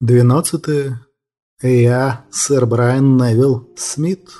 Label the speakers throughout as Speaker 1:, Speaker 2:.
Speaker 1: Двенадцатое. Я, сэр Брайан Невилл Смит,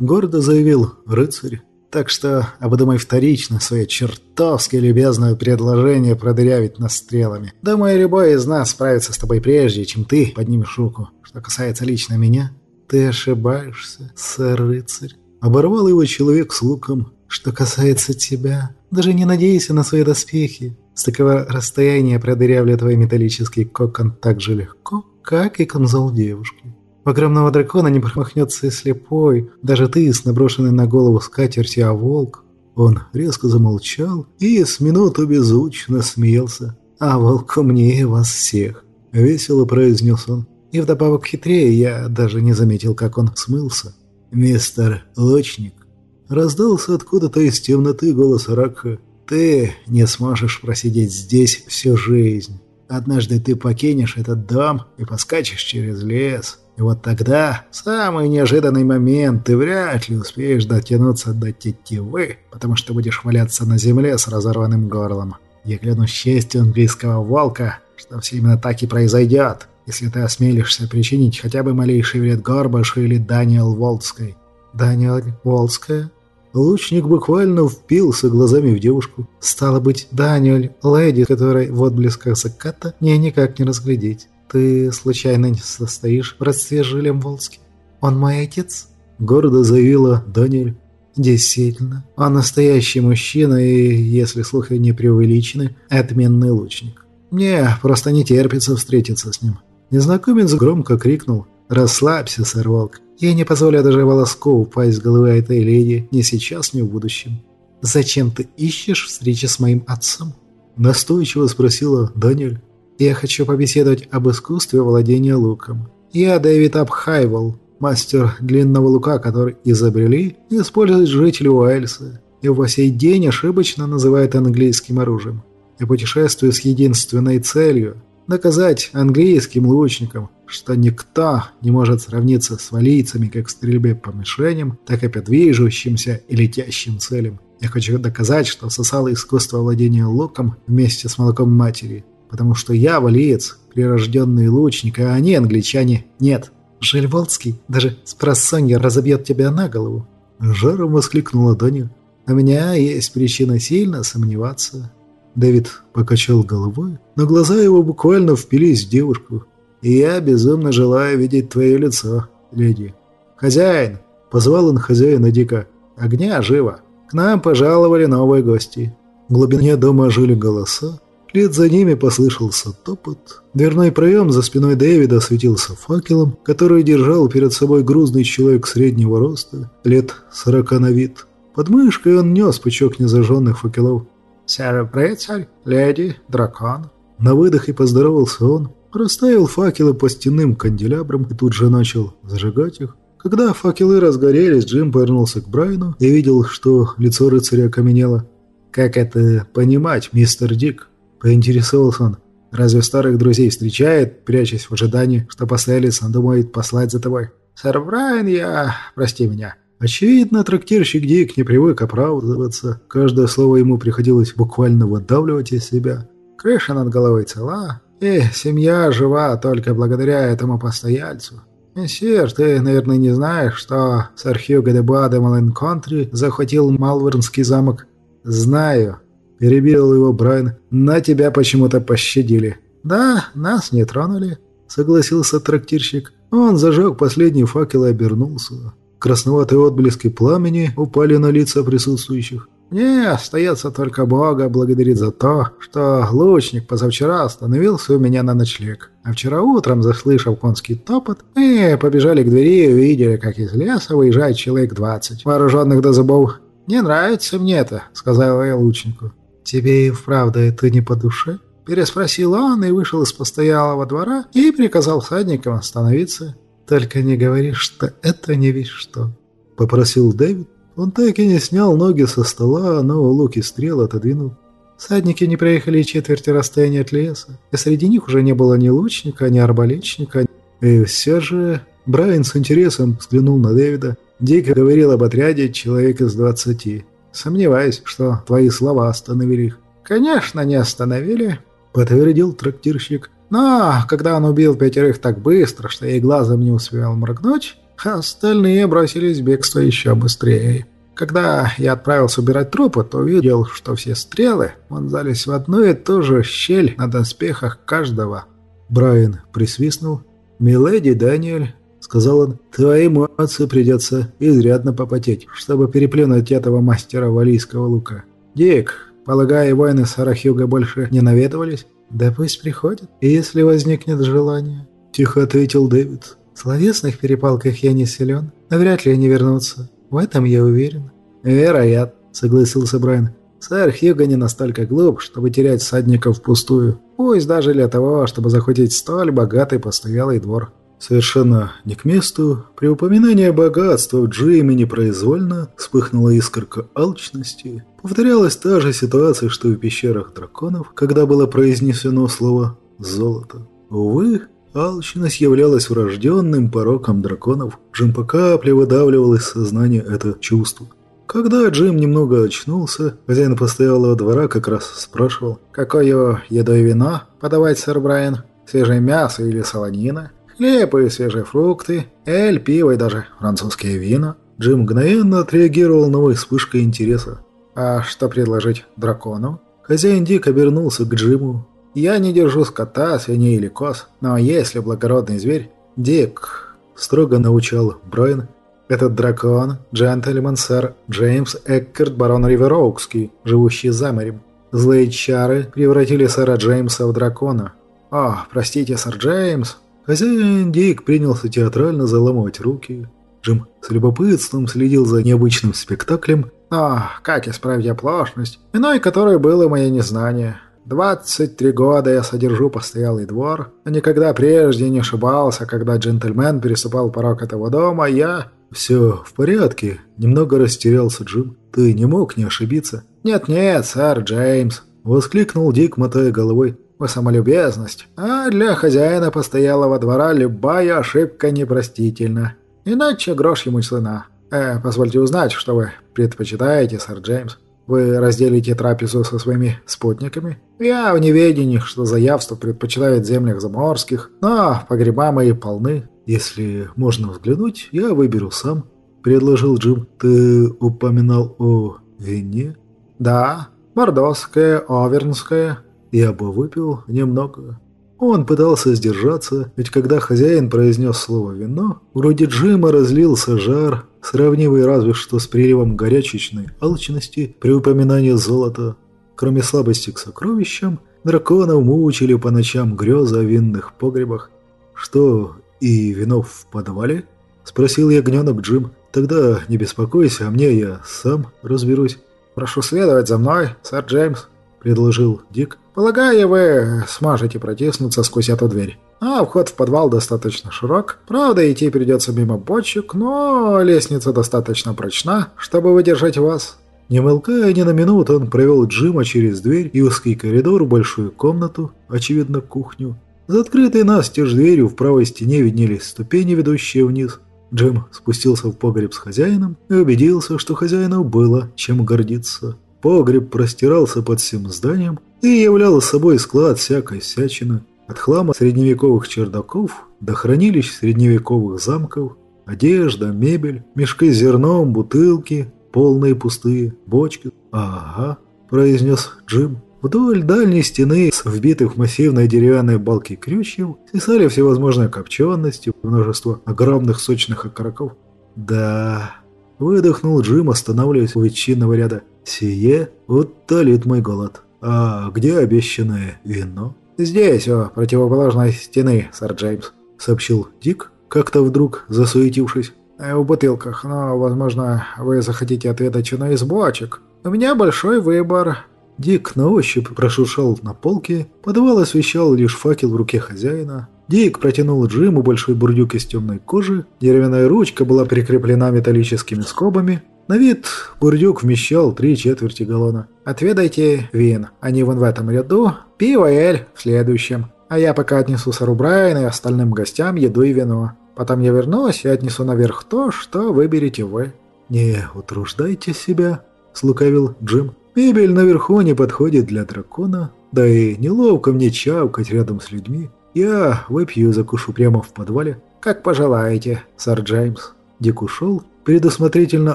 Speaker 1: гордо заявил рыцарь. Так что обдумай вторично свое чертовски любезное предложение продырявить нас стрелами. Думаю, любой из нас справится с тобой прежде, чем ты поднимешь руку. Что касается лично меня, ты ошибаешься, сэр рыцарь. Оборвал его человек с луком. Что касается тебя, даже не надейся на свои доспехи. С такого расстояния продырявлю твой металлический кокон так же легко, как и камзол девушки. Огромного дракона не промахнется и слепой, даже ты с наброшенной на голову скатертью, а волк. Он резко замолчал и с минуту беззвучно смеялся. «А волк умнее вас всех», — весело произнес он. И вдобавок хитрее я даже не заметил, как он смылся. «Мистер Лучник», — раздался откуда-то из темноты голос Рака. Ты не сможешь просидеть здесь всю жизнь. Однажды ты покинешь этот дом и поскачешь через лес. И вот тогда, в самый неожиданный момент, ты вряд ли успеешь дотянуться до тетивы, потому что будешь валяться на земле с разорванным горлом. Я клянусь честью английского волка, что все именно так и произойдет, если ты осмелишься причинить хотя бы малейший вред Горбашу или Даниэл Волдской. Даниэл Волдская? Лучник буквально впился глазами в девушку. Стало быть, Даниэль, леди, которой в отблесках заката мне никак не разглядеть. Ты случайно не состоишь в родстве с Жилем Волски? Он мой отец? Гордо заявила Даниэль. Действительно, он настоящий мужчина и, если слухи не преувеличены, отменный лучник. Мне просто не терпится встретиться с ним. Незнакомец громко крикнул «Расслабься, сэр Волк, я не позволю даже волоску упасть с головы этой леди ни сейчас, ни в будущем. «Зачем ты ищешь встречи с моим отцом?» Настойчиво спросила Даниэль. «Я хочу побеседовать об искусстве владения луком. Я Дэвид Абхайвол, мастер длинного лука, который изобрели и используют жители Уэльса, и по сей день ошибочно называют английским оружием. Я путешествую с единственной целью – доказать английским лучникам, что никто не может сравниться с валийцами как в стрельбе по мишеням, так и по движущимся и летящим целям. Я хочу доказать, что всосал искусство владения луком вместе с молоком матери, потому что я валиец, прирожденный лучник, а они, англичане, нет. Жильволдский даже с просонья разобьет тебя на голову. Жаром воскликнула Доня. У меня есть причина сильно сомневаться. Дэвид покачал головой, но глаза его буквально впились в девушку. И я безумно желаю видеть твое лицо, леди. Хозяин!» — позвал он хозяина Дика. «Огня живо! К нам пожаловали новые гости». В глубине дома жили голоса. Вслед за ними послышался топот. Дверной проем за спиной Дэвида светился факелом, который держал перед собой грузный человек среднего роста, лет сорока на вид. Под мышкой он нес пучок незажженных факелов. «Сэр Прецель, леди, дракон». На выдохе поздоровался он, Расставил факелы по стенным канделябрам и тут же начал зажигать их. Когда факелы разгорелись, Джим повернулся к Брайану и видел, что лицо рыцаря окаменело. «Как это понимать, мистер Дик?» – поинтересовался он. «Разве старых друзей встречает, прячась в ожидании, что постоялец думает послать за тобой?» «Сэр Брайан, я... прости меня». Очевидно, трактирщик Дик не привык оправдываться. Каждое слово ему приходилось буквально выдавливать из себя. Крыша над головой цела, и семья жива только благодаря этому постояльцу. Мессир, ты, наверное, не знаешь, что сэр Хьюго де Буа де Маленконтри захватил Малвернский замок? Знаю. Перебил его Брайан. На тебя почему-то пощадили. Да, нас не тронули, согласился трактирщик. Он зажег последний факел и обернулся. Красноватые отблески пламени упали на лица присутствующих. Мне остается только Бога благодарить за то, что лучник позавчера остановился у меня на ночлег. А вчера утром, заслышав конский топот, мы побежали к двери и увидели, как из леса выезжает человек двадцать, вооруженных до зубов. «Не нравится мне это», — сказал я лучнику. «Тебе и вправду это не по душе?» Переспросил он и вышел из постоялого двора и приказал всадникам остановиться. «Только не говори, что это не весь что», — попросил Дэвид. Он так и не снял ноги со стола, но лук и стрел отодвинул. Садники не проехали четверти расстояния от леса, и среди них уже не было ни лучника, ни арбалетчика. И все же Брайан с интересом взглянул на Дэвида. Дик говорил об отряде человек из двадцати. Сомневаюсь, что твои слова остановили их. «Конечно, не остановили», — подтвердил трактирщик. Но когда он убил пятерых так быстро, что я и глазом не успел моргнуть, остальные бросились в бегство еще быстрее. Когда я отправился убирать трупы, то увидел, что все стрелы вонзались в одну и ту же щель на доспехах каждого. Брайан присвистнул. «Миледи Даниэль», — сказал он, — «твоему отцу придется изрядно попотеть, чтобы переплюнуть этого мастера валийского лука. Дик, полагаю, воины Сарахюга больше не наведывались?» «Да пусть приходят, если возникнет желание», — тихо ответил Дэвид. «В словесных перепалках я не силен, но вряд ли они вернутся. В этом я уверен». «Вероятно», — согласился Брайан. «Сэр Хьюго не настолько глуп, чтобы терять всадников впустую. Пусть даже для того, чтобы захватить столь богатый постоялый двор». Совершенно не к месту, при упоминании богатства в Джейме непроизвольно вспыхнула искорка алчности. Повторялась та же ситуация, что и в пещерах драконов, когда было произнесено слово «золото». Увы, алчность являлась врожденным пороком драконов. Джим по капле выдавливал из сознания это чувство. Когда Джим немного очнулся, хозяин постоялого двора как раз спрашивал, «Какое еду и вино подавать, сэр Брайан? Свежее мясо или солонина?» Хлеб и свежие фрукты, эль, пиво и даже французские вина. Джим мгновенно отреагировал новой вспышкой интереса. «А что предложить дракону?» Хозяин Дик обернулся к Джиму. «Я не держу скота, свиней или коз, но если благородный зверь...» «Дик», — строго научал Брайан, «этот дракон — джентльмен сэр Джеймс Эккерт барон Ривероукский, живущий за морем. Злые чары превратили сэра Джеймса в дракона. О, простите, сэр Джеймс, Хозяин Дик принялся театрально заламывать руки. Джим с любопытством следил за необычным спектаклем. «А, как исправить оплошность, иной которой было мое незнание. 23 года я содержу постоялый двор, но никогда прежде не ошибался, когда джентльмен переступал порог этого дома, я...» «Все в порядке», — немного растерялся Джим. «Ты не мог не ошибиться?» «Нет-нет, сэр Джеймс», — воскликнул Дик, мотая головой вы самолюбезность, а для хозяина постоялого двора любая ошибка непростительна. Иначе грош ему цена. Э, позвольте узнать, что вы предпочитаете, сэр Джеймс. Вы разделите трапезу со своими спутниками? Я в неведении, что заявство предпочитает в землях заморских, но погреба мои полны. Если можно взглянуть, я выберу сам», — предложил Джим. «Ты упоминал о вине?» «Да, бордоское, овернское, я бы выпил немного. Он пытался сдержаться, ведь когда хозяин произнес слово «вино», вроде Джима разлился жар, сравнивый разве что с приливом горячечной алчности при упоминании золота. Кроме слабости к сокровищам, драконов мучили по ночам грезы о винных погребах. «Что, и вино в подвале?» – спросил ягненок Джим. «Тогда не беспокойся, а мне я сам разберусь». «Прошу следовать за мной, сэр Джеймс», – предложил Дик. Полагаю, вы сможете протиснуться сквозь эту дверь. А вход в подвал достаточно широк. Правда, идти придется мимо бочек, но лестница достаточно прочна, чтобы выдержать вас. Не мелкая ни на минуту, он провел Джима через дверь и узкий коридор в большую комнату, очевидно, кухню. За открытой настежь дверью в правой стене виднелись ступени, ведущие вниз. Джим спустился в погреб с хозяином и убедился, что хозяину было чем гордиться. Погреб простирался под всем зданием и являл собой склад всякой всячины, от хлама средневековых чердаков до хранилищ средневековых замков, одежда, мебель, мешки с зерном, бутылки, полные пустые, бочки. «Ага», – произнес Джим. Вдоль дальней стены, с вбитых в массивные деревянные балки крючьев, свисали всевозможные копчености, множество огромных сочных окороков. «Да...» – выдохнул Джим, останавливаясь у ветчинного ряда. «Сие утолит мой голод». «А где обещанное вино?» «Здесь, у противоположной стены, сэр Джеймс», — сообщил Дик, как-то вдруг засуетившись. «Э, «В бутылках, но, возможно, вы захотите отведать вино из бочек. У меня большой выбор». Дик на ощупь прошуршал на полке, подвал освещал лишь факел в руке хозяина. Дик протянул Джиму большой бурдюк из темной кожи, деревянная ручка была прикреплена металлическими скобами, на вид бурдюк вмещал три четверти галлона. «Отведайте вин, они вон в этом ряду, пиво и эль в следующем. А я пока отнесу сэру Брайану и остальным гостям еду и вино. Потом я вернусь и отнесу наверх то, что выберете вы». «Не утруждайте себя», — слукавил Джим. «Мебель наверху не подходит для дракона, да и неловко мне чавкать рядом с людьми. «Я выпью и закушу прямо в подвале». «Как пожелаете, сэр Джеймс». Дик ушел, предусмотрительно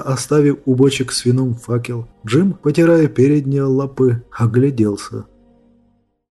Speaker 1: оставив у бочек с вином факел. Джим, потирая передние лапы, огляделся.